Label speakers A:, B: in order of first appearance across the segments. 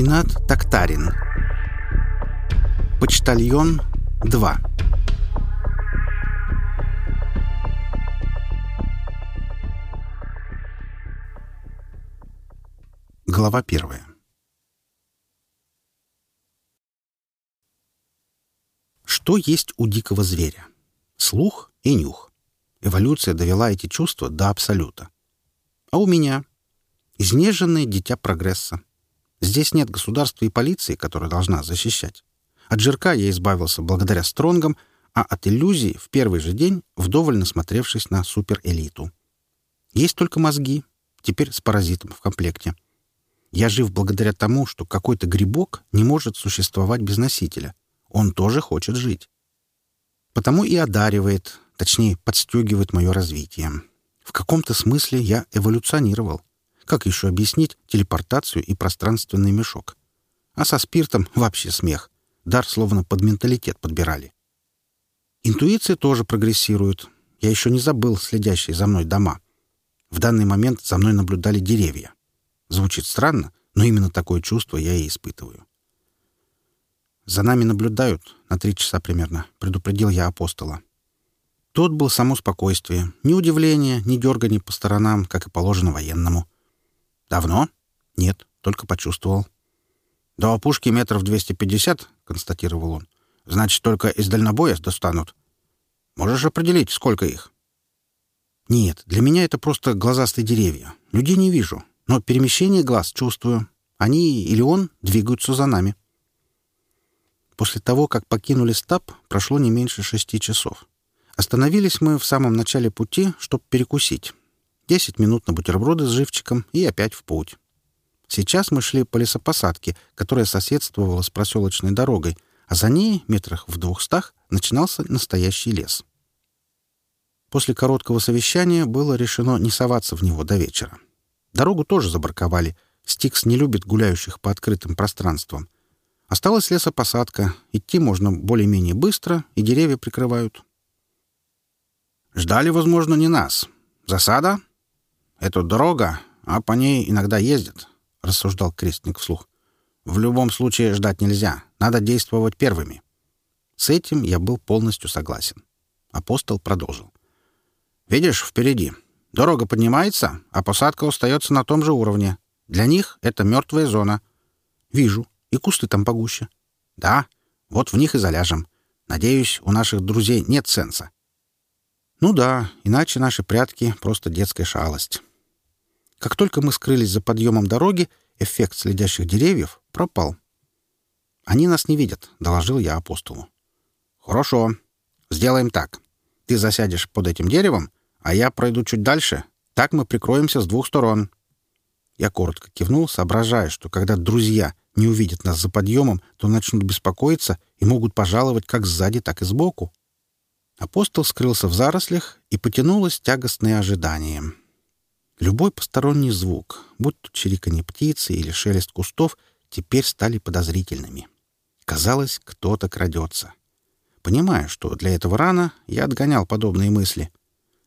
A: Ренат Тактарин. Почтальон 2. Глава первая. Что есть у дикого зверя? Слух и нюх. Эволюция довела эти чувства до абсолюта. А у меня? Изнеженное дитя прогресса. Здесь нет государства и полиции, которая должна защищать. От жирка я избавился благодаря стронгам, а от иллюзий в первый же день вдоволь насмотревшись на суперэлиту. Есть только мозги, теперь с паразитом в комплекте. Я жив благодаря тому, что какой-то грибок не может существовать без носителя. Он тоже хочет жить. Потому и одаривает, точнее, подстегивает мое развитие. В каком-то смысле я эволюционировал. Как еще объяснить телепортацию и пространственный мешок? А со спиртом вообще смех. Дар словно под менталитет подбирали. Интуиция тоже прогрессирует. Я еще не забыл следящие за мной дома. В данный момент за мной наблюдали деревья. Звучит странно, но именно такое чувство я и испытываю. «За нами наблюдают на три часа примерно», — предупредил я апостола. Тот был само спокойствие, ни удивления, ни дергания по сторонам, как и положено военному. «Давно?» «Нет, только почувствовал». «До опушки метров 250», — констатировал он. «Значит, только из дальнобоя достанут. Можешь определить, сколько их?» «Нет, для меня это просто глазастые деревья. Людей не вижу, но перемещение глаз чувствую. Они или он двигаются за нами». После того, как покинули стаб, прошло не меньше шести часов. Остановились мы в самом начале пути, чтобы перекусить. Десять минут на бутерброды с живчиком и опять в путь. Сейчас мы шли по лесопосадке, которая соседствовала с проселочной дорогой, а за ней, метрах в двухстах, начинался настоящий лес. После короткого совещания было решено не соваться в него до вечера. Дорогу тоже забарковали. Стикс не любит гуляющих по открытым пространствам. Осталась лесопосадка. Идти можно более-менее быстро, и деревья прикрывают. «Ждали, возможно, не нас. Засада?» «Это дорога, а по ней иногда ездят», — рассуждал крестник вслух. «В любом случае ждать нельзя. Надо действовать первыми». С этим я был полностью согласен. Апостол продолжил. «Видишь, впереди. Дорога поднимается, а посадка остается на том же уровне. Для них это мертвая зона». «Вижу. И кусты там погуще». «Да. Вот в них и заляжем. Надеюсь, у наших друзей нет сенса». «Ну да, иначе наши прятки — просто детская шалость». Как только мы скрылись за подъемом дороги, эффект следящих деревьев пропал. «Они нас не видят», — доложил я апостолу. «Хорошо. Сделаем так. Ты засядешь под этим деревом, а я пройду чуть дальше. Так мы прикроемся с двух сторон». Я коротко кивнул, соображая, что когда друзья не увидят нас за подъемом, то начнут беспокоиться и могут пожаловать как сзади, так и сбоку. Апостол скрылся в зарослях, и потянулось тягостное ожидание. Любой посторонний звук, будь то чириканье птицы или шелест кустов, теперь стали подозрительными. Казалось, кто-то крадется. Понимая, что для этого рано, я отгонял подобные мысли.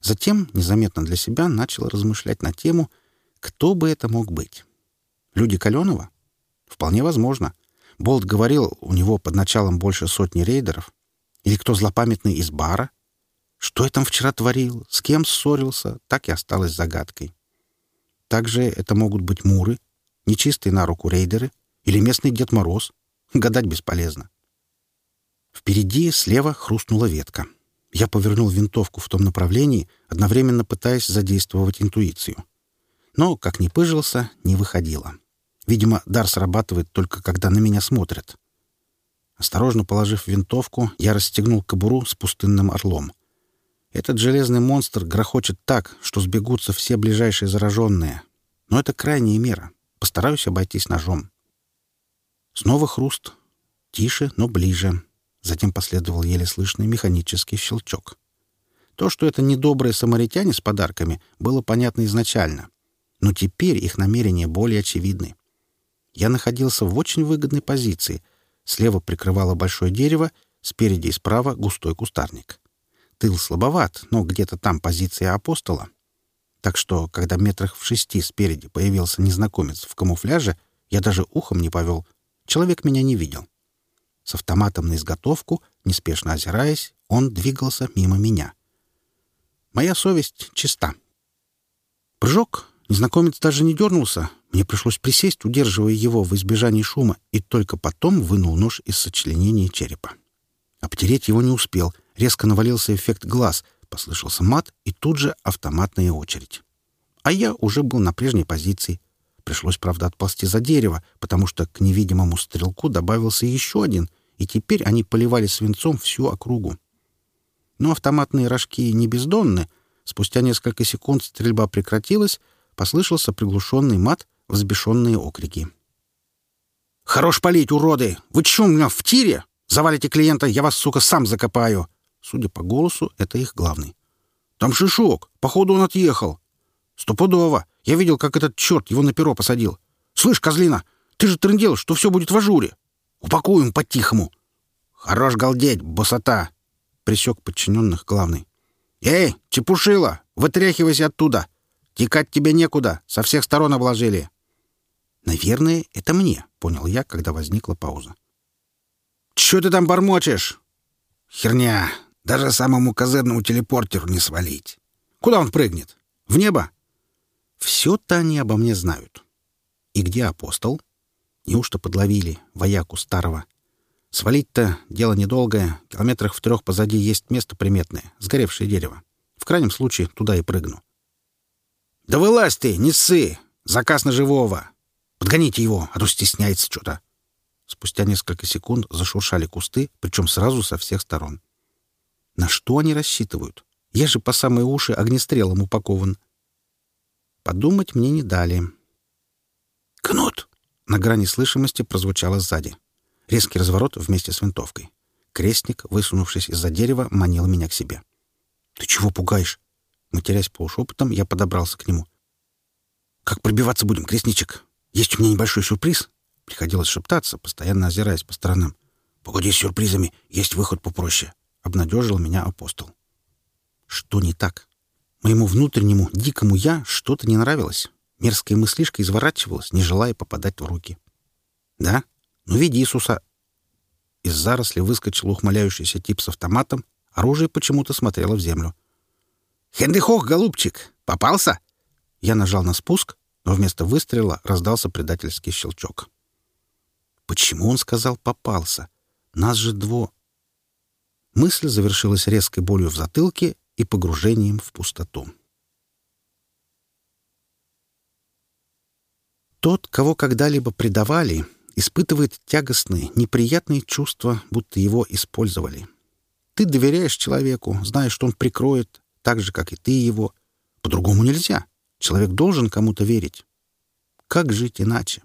A: Затем, незаметно для себя, начал размышлять на тему, кто бы это мог быть. Люди Каленова? Вполне возможно. Болт говорил, у него под началом больше сотни рейдеров. Или кто злопамятный из бара? Что я там вчера творил? С кем ссорился? Так и осталось загадкой. Также это могут быть муры, нечистые на руку рейдеры или местный Дед Мороз. Гадать бесполезно. Впереди слева хрустнула ветка. Я повернул винтовку в том направлении, одновременно пытаясь задействовать интуицию. Но, как ни пыжился, не выходило. Видимо, дар срабатывает только когда на меня смотрят. Осторожно положив винтовку, я расстегнул кобуру с пустынным орлом. Этот железный монстр грохочет так, что сбегутся все ближайшие зараженные. Но это крайняя мера. Постараюсь обойтись ножом. Снова хруст. Тише, но ближе. Затем последовал еле слышный механический щелчок. То, что это недобрые самаритяне с подарками, было понятно изначально. Но теперь их намерения более очевидны. Я находился в очень выгодной позиции. Слева прикрывало большое дерево, спереди и справа густой кустарник. Тыл слабоват, но где-то там позиция апостола. Так что, когда метрах в шести спереди появился незнакомец в камуфляже, Я даже ухом не повел. Человек меня не видел. С автоматом на изготовку, неспешно озираясь, он двигался мимо меня. Моя совесть чиста. Прыжок. Незнакомец даже не дернулся. Мне пришлось присесть, удерживая его в избежании шума, и только потом вынул нож из сочленения черепа. Обтереть его не успел. Резко навалился эффект глаз, послышался мат, и тут же автоматная очередь. А я уже был на прежней позиции. Пришлось, правда, отползти за дерево, потому что к невидимому стрелку добавился еще один, и теперь они поливали свинцом всю округу. Но автоматные рожки не бездонны. Спустя несколько секунд стрельба прекратилась, послышался приглушенный мат, взбешенные окрики. «Хорош палить, уроды! Вы чё у меня в тире? Завалите клиента, я вас, сука, сам закопаю!» Судя по голосу, это их главный. «Там Шишок! Походу, он отъехал!» «Стопудово! Я видел, как этот черт его на перо посадил. Слышь, козлина, ты же трындел, что все будет в ажуре. Упакуем по-тихому!» «Хорош галдеть, босота!» — присек подчиненных главный. «Эй, чепушила, вытряхивайся оттуда! Текать тебе некуда, со всех сторон обложили!» «Наверное, это мне», — понял я, когда возникла пауза. «Чё ты там бормочешь?» «Херня! Даже самому козырному телепортеру не свалить. Куда он прыгнет? В небо?» «Все-то они обо мне знают. И где апостол? Неужто подловили вояку старого? Свалить-то дело недолгое. Километрах в трех позади есть место приметное — сгоревшее дерево. В крайнем случае туда и прыгну. «Да вылазь ты, не ссы! Заказ на живого! Подгоните его, а то стесняется что-то!» Спустя несколько секунд зашуршали кусты, причем сразу со всех сторон. На что они рассчитывают? Я же по самые уши огнестрелом упакован. Подумать мне не дали. «Кнут!» — на грани слышимости прозвучало сзади. Резкий разворот вместе с винтовкой. Крестник, высунувшись из-за дерева, манил меня к себе. «Ты чего пугаешь?» Матерясь полушепотом, я подобрался к нему. «Как пробиваться будем, крестничек? Есть у меня небольшой сюрприз». Приходилось шептаться, постоянно озираясь по сторонам. «Погоди с сюрпризами, есть выход попроще», — обнадежил меня апостол. «Что не так? Моему внутреннему, дикому «я» что-то не нравилось. Мерзкая мыслишка изворачивалась, не желая попадать в руки. «Да? Ну, веди Иисуса!» Из заросли выскочил ухмыляющийся тип с автоматом, оружие почему-то смотрело в землю. «Хендехох, голубчик! Попался?» Я нажал на спуск, но вместо выстрела раздался предательский щелчок. Почему он сказал «попался»? Нас же дво... Мысль завершилась резкой болью в затылке и погружением в пустоту. Тот, кого когда-либо предавали, испытывает тягостные, неприятные чувства, будто его использовали. Ты доверяешь человеку, знаешь, что он прикроет, так же, как и ты его. По-другому нельзя. Человек должен кому-то верить. Как жить иначе?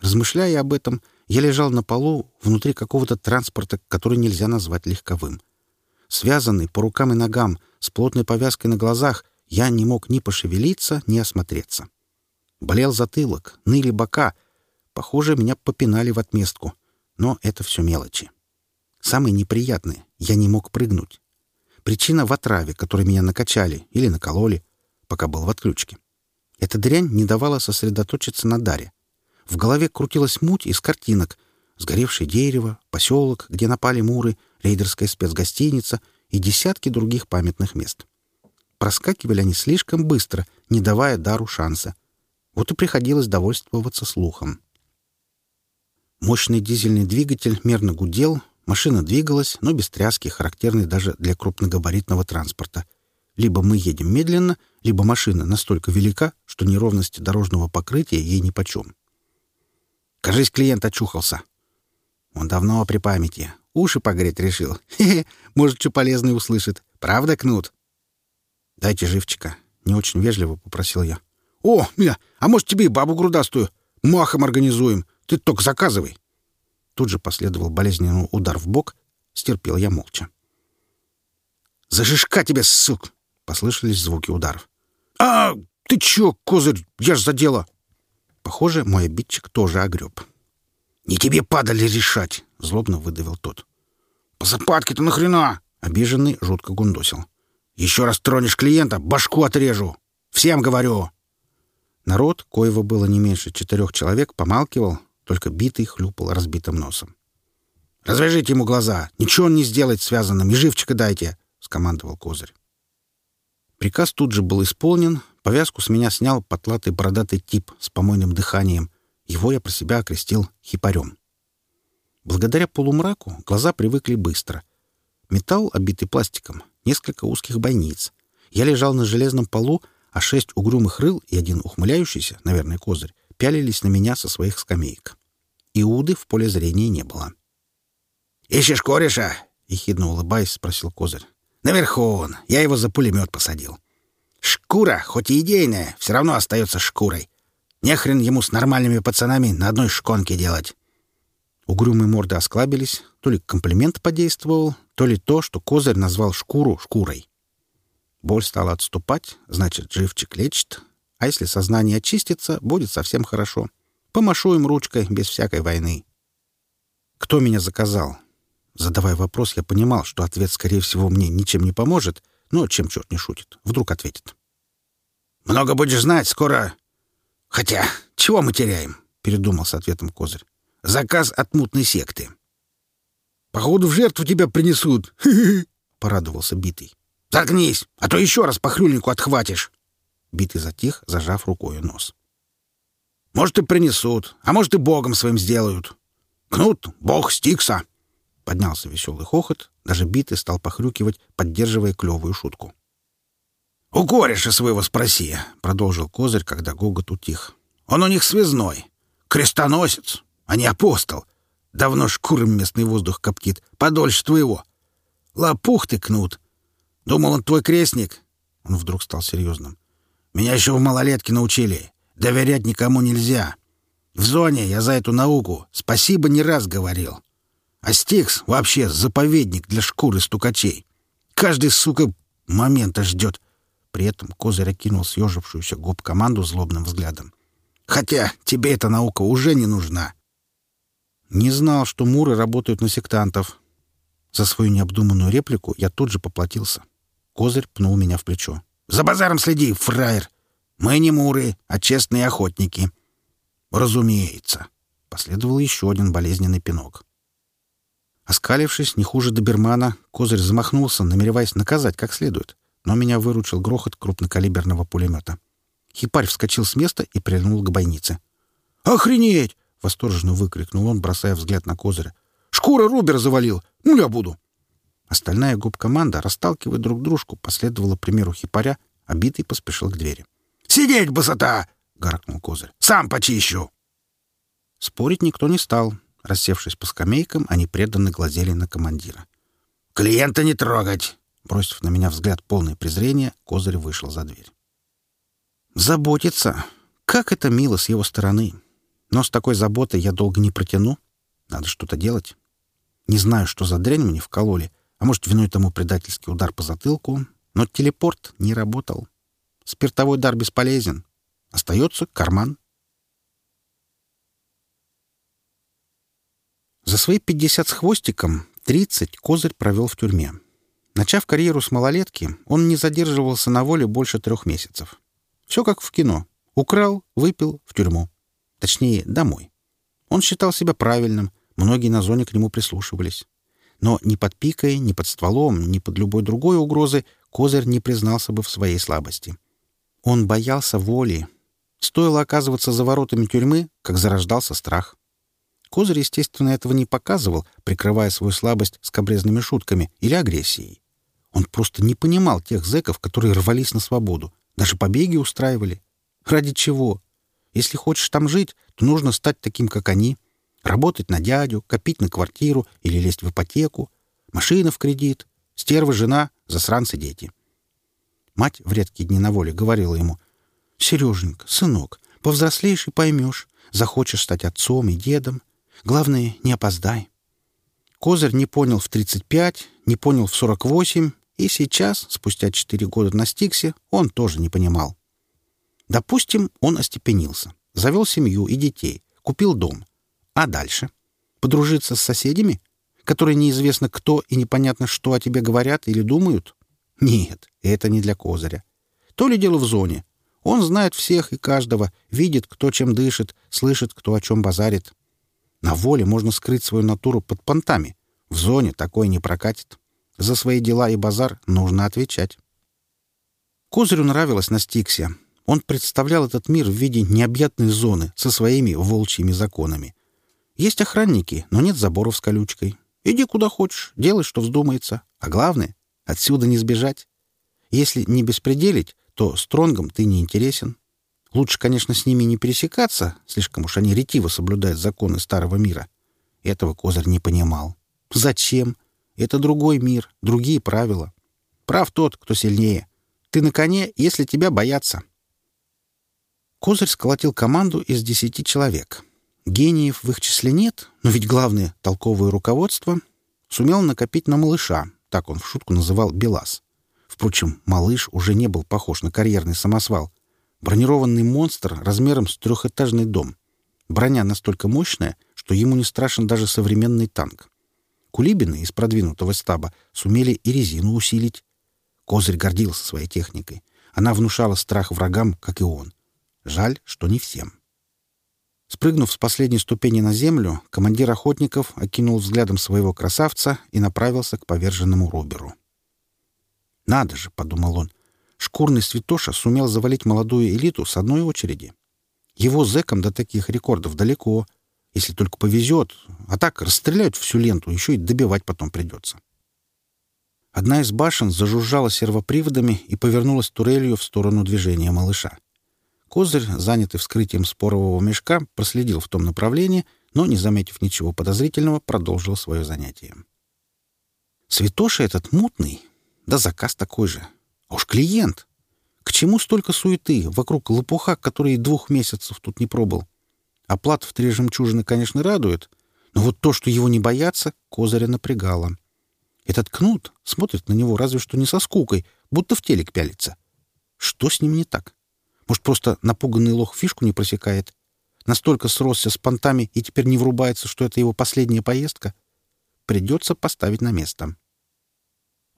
A: Размышляя об этом, я лежал на полу внутри какого-то транспорта, который нельзя назвать легковым. Связанный по рукам и ногам, с плотной повязкой на глазах, я не мог ни пошевелиться, ни осмотреться. Болел затылок, ныли бока. Похоже, меня попинали в отместку. Но это все мелочи. Самое неприятное — я не мог прыгнуть. Причина в отраве, которой меня накачали или накололи, пока был в отключке. Эта дрянь не давала сосредоточиться на даре. В голове крутилась муть из картинок. Сгоревшее дерево, поселок, где напали муры, рейдерская спецгостиница и десятки других памятных мест. Проскакивали они слишком быстро, не давая дару шанса. Вот и приходилось довольствоваться слухом. Мощный дизельный двигатель мерно гудел, Машина двигалась, но без тряски, характерной даже для крупногабаритного транспорта. Либо мы едем медленно, либо машина настолько велика, что неровности дорожного покрытия ей нипочем. Кажись, клиент очухался. Он давно при памяти. Уши погреть решил. Хе-хе, может, что полезное услышит. Правда, Кнут? Дайте живчика. Не очень вежливо попросил я. О, мя, а может, тебе и бабу грудастую? Махом организуем. Ты только заказывай. Тут же последовал болезненный удар в бок. Стерпел я молча. «За тебя, сук!» — послышались звуки ударов. «А, ты чё, козырь, я ж за дело!» Похоже, мой обидчик тоже огреб. «Не тебе падали решать!» — злобно выдавил тот. «По западке-то нахрена?» — обиженный жутко гундосил. «Еще раз тронешь клиента, башку отрежу! Всем говорю!» Народ, коего было не меньше четырех человек, помалкивал, только битый хлюпал разбитым носом. «Развяжите ему глаза! Ничего он не сделает связанным! И живчика дайте!» — скомандовал Козырь. Приказ тут же был исполнен, повязку с меня снял потлатый бородатый тип с помойным дыханием. Его я про себя окрестил хипарем. Благодаря полумраку глаза привыкли быстро. Металл, обитый пластиком, несколько узких бойниц. Я лежал на железном полу, а шесть угрюмых рыл и один ухмыляющийся, наверное, козырь, пялились на меня со своих скамеек. Иуды в поле зрения не было. «Ищешь кореша?» — ехидно улыбаясь, спросил козырь. «Наверху он. Я его за пулемет посадил. Шкура, хоть и идейная, все равно остается шкурой. Нехрен ему с нормальными пацанами на одной шконке делать». Угрюмые морды осклабились, то ли комплимент подействовал, то ли то, что козырь назвал шкуру шкурой. Боль стала отступать, значит, живчик лечит, а если сознание очистится, будет совсем хорошо. Помашу им ручкой без всякой войны. Кто меня заказал? Задавая вопрос, я понимал, что ответ, скорее всего, мне ничем не поможет, но чем черт не шутит. Вдруг ответит. «Много будешь знать, скоро...» «Хотя, чего мы теряем?» — передумал с ответом Козырь. «Заказ от мутной секты». «Походу, в жертву тебя принесут!» — порадовался Битый. «Заткнись, а то еще раз по хрюльнику отхватишь!» Битый затих, зажав рукой нос. «Может, и принесут, а может, и богом своим сделают. Кнут — бог Стикса!» Поднялся веселый хохот, даже Битый стал похрюкивать, поддерживая клевую шутку. «У кореша своего спроси», — продолжил Козырь, когда гогот утих. «Он у них связной, крестоносец, а не апостол. Давно шкуром местный воздух коптит, подольше твоего. Лопух ты, Кнут. Думал, он твой крестник?» Он вдруг стал серьезным. «Меня еще в малолетке научили. Доверять никому нельзя. В зоне я за эту науку спасибо не раз говорил. А Стикс вообще заповедник для шкуры стукачей. Каждый, сука, момента ждет. При этом Козырь окинул съежившуюся губ команду злобным взглядом. «Хотя тебе эта наука уже не нужна». Не знал, что муры работают на сектантов. За свою необдуманную реплику я тут же поплатился. Козырь пнул меня в плечо. «За базаром следи, фраер! Мы не муры, а честные охотники». «Разумеется», — последовал еще один болезненный пинок. Оскалившись, не хуже добермана, Козырь замахнулся, намереваясь наказать как следует, но меня выручил грохот крупнокалиберного пулемета. Хипарь вскочил с места и прильнул к бойнице. «Охренеть!» — восторженно выкрикнул он, бросая взгляд на Козыря. «Шкура Рубер завалил! Ну, я буду!» Остальная губ-команда, расталкивая друг дружку, последовала примеру хипаря, а битый поспешил к двери. «Сидеть, босота!» — гаркнул Козырь. «Сам почищу!» Спорить никто не стал, Рассевшись по скамейкам, они преданно глазели на командира. «Клиента не трогать!» Бросив на меня взгляд полное презрения, Козырь вышел за дверь. «Заботиться! Как это мило с его стороны! Но с такой заботой я долго не протяну. Надо что-то делать. Не знаю, что за дрянь мне вкололи, а может, виной тому предательский удар по затылку, но телепорт не работал. Спиртовой дар бесполезен. Остается карман. За свои 50 с хвостиком 30 Козырь провел в тюрьме. Начав карьеру с малолетки, он не задерживался на воле больше трех месяцев. Все как в кино. Украл, выпил, в тюрьму. Точнее, домой. Он считал себя правильным, многие на зоне к нему прислушивались. Но ни под пикой, ни под стволом, ни под любой другой угрозой Козырь не признался бы в своей слабости. Он боялся воли. Стоило оказываться за воротами тюрьмы, как зарождался страх. Козырь, естественно, этого не показывал, прикрывая свою слабость скобрезными шутками или агрессией. Он просто не понимал тех зэков, которые рвались на свободу, даже побеги устраивали. Ради чего? Если хочешь там жить, то нужно стать таким, как они. Работать на дядю, копить на квартиру или лезть в ипотеку. Машина в кредит, стерва жена, засранцы дети. Мать в редкие дни на воле говорила ему, «Сереженька, сынок, повзрослеешь и поймешь. Захочешь стать отцом и дедом, Главное, не опоздай. Козырь не понял в 35, не понял в 48, и сейчас, спустя 4 года на Стиксе, он тоже не понимал. Допустим, он остепенился, завел семью и детей, купил дом. А дальше? Подружиться с соседями, которые неизвестно кто и непонятно, что о тебе говорят или думают? Нет, это не для Козыря. То ли дело в зоне. Он знает всех и каждого, видит, кто чем дышит, слышит, кто о чем базарит. На воле можно скрыть свою натуру под понтами. В зоне такой не прокатит. За свои дела и базар нужно отвечать. Козырю нравилось на Стиксе. Он представлял этот мир в виде необъятной зоны со своими волчьими законами. Есть охранники, но нет заборов с колючкой. Иди куда хочешь, делай, что вздумается. А главное, отсюда не сбежать. Если не беспределить, то стронгом ты не интересен. Лучше, конечно, с ними не пересекаться, слишком уж они ретиво соблюдают законы старого мира. Этого Козырь не понимал. Зачем? Это другой мир, другие правила. Прав тот, кто сильнее. Ты на коне, если тебя боятся. Козырь сколотил команду из десяти человек. Гениев в их числе нет, но ведь главное — толковое руководство. Сумел накопить на малыша, так он в шутку называл Белас. Впрочем, малыш уже не был похож на карьерный самосвал. Бронированный монстр размером с трехэтажный дом. Броня настолько мощная, что ему не страшен даже современный танк. Кулибины из продвинутого стаба сумели и резину усилить. Козырь гордился своей техникой. Она внушала страх врагам, как и он. Жаль, что не всем. Спрыгнув с последней ступени на землю, командир охотников окинул взглядом своего красавца и направился к поверженному Роберу. «Надо же!» — подумал он. Шкурный святоша сумел завалить молодую элиту с одной очереди. Его зэкам до таких рекордов далеко, если только повезет, а так расстреляют всю ленту, еще и добивать потом придется. Одна из башен зажужжала сервоприводами и повернулась турелью в сторону движения малыша. Козырь, занятый вскрытием спорового мешка, проследил в том направлении, но, не заметив ничего подозрительного, продолжил свое занятие. Святоша этот мутный, да заказ такой же. А уж клиент. К чему столько суеты вокруг лопуха, который двух месяцев тут не пробыл? Оплата в три жемчужины, конечно, радует, но вот то, что его не боятся, Козыря напрягало. Этот кнут смотрит на него разве что не со скукой, будто в телек пялится. Что с ним не так? Может, просто напуганный лох фишку не просекает? Настолько сросся с понтами и теперь не врубается, что это его последняя поездка? Придется поставить на место.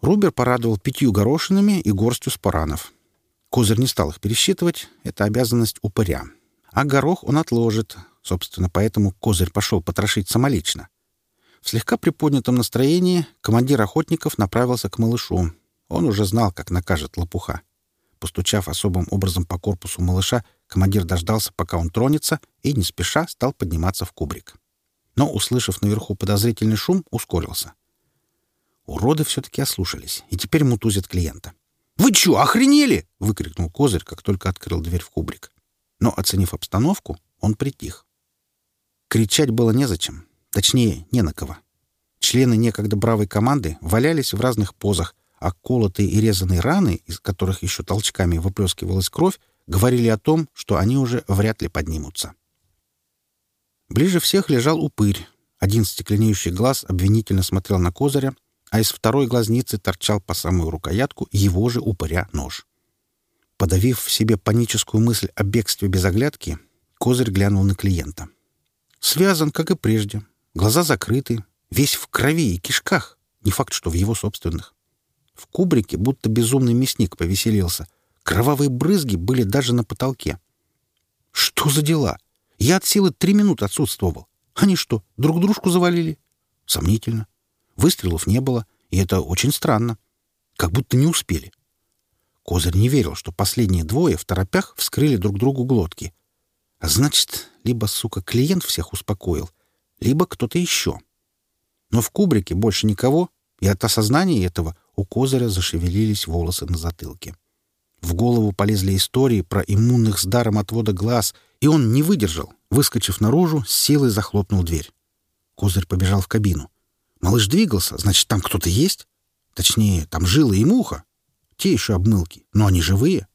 A: Рубер порадовал пятью горошинами и горстью спаранов. Козырь не стал их пересчитывать, это обязанность упыря. А горох он отложит. Собственно, поэтому Козырь пошел потрошить самолично. В слегка приподнятом настроении командир охотников направился к малышу. Он уже знал, как накажет лопуха. Постучав особым образом по корпусу малыша, командир дождался, пока он тронется, и не спеша стал подниматься в кубрик. Но, услышав наверху подозрительный шум, ускорился. Уроды все-таки ослушались, и теперь мутузят клиента. «Вы чё, охренели?» — выкрикнул Козырь, как только открыл дверь в кубрик. Но, оценив обстановку, он притих. Кричать было незачем. Точнее, не на кого. Члены некогда бравой команды валялись в разных позах, а колотые и резанные раны, из которых еще толчками выплескивалась кровь, говорили о том, что они уже вряд ли поднимутся. Ближе всех лежал упырь. Один стекленеющий глаз обвинительно смотрел на козыря, а из второй глазницы торчал по самую рукоятку его же упыря нож. Подавив в себе паническую мысль о бегстве без оглядки, козырь глянул на клиента. Связан, как и прежде. Глаза закрыты, весь в крови и кишках. Не факт, что в его собственных. В кубрике будто безумный мясник повеселился. Кровавые брызги были даже на потолке. Что за дела? Я от силы три минуты отсутствовал. Они что, друг дружку завалили? Сомнительно. Выстрелов не было, и это очень странно. Как будто не успели. Козырь не верил, что последние двое в торопях вскрыли друг другу глотки. А значит, либо, сука, клиент всех успокоил, либо кто-то еще. Но в кубрике больше никого, и от осознания этого у Козыря зашевелились волосы на затылке. В голову полезли истории про иммунных с даром отвода глаз, и он не выдержал. Выскочив наружу, с силой захлопнул дверь. Козырь побежал в кабину. Малыш двигался, значит, там кто-то есть? Точнее, там жила и муха. Те еще обмылки, но они живые.